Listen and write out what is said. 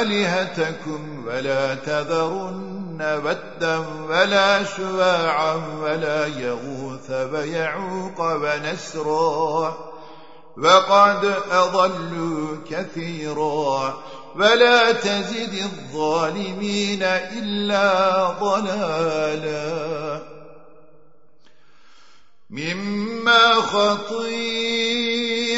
آلهتكم ولا تذرن ودا ولا شواعا ولا يغوث ويعوق ونسرا وقد أضلوا كثيرا ولا تزد الظالمين إلا ضلالا مما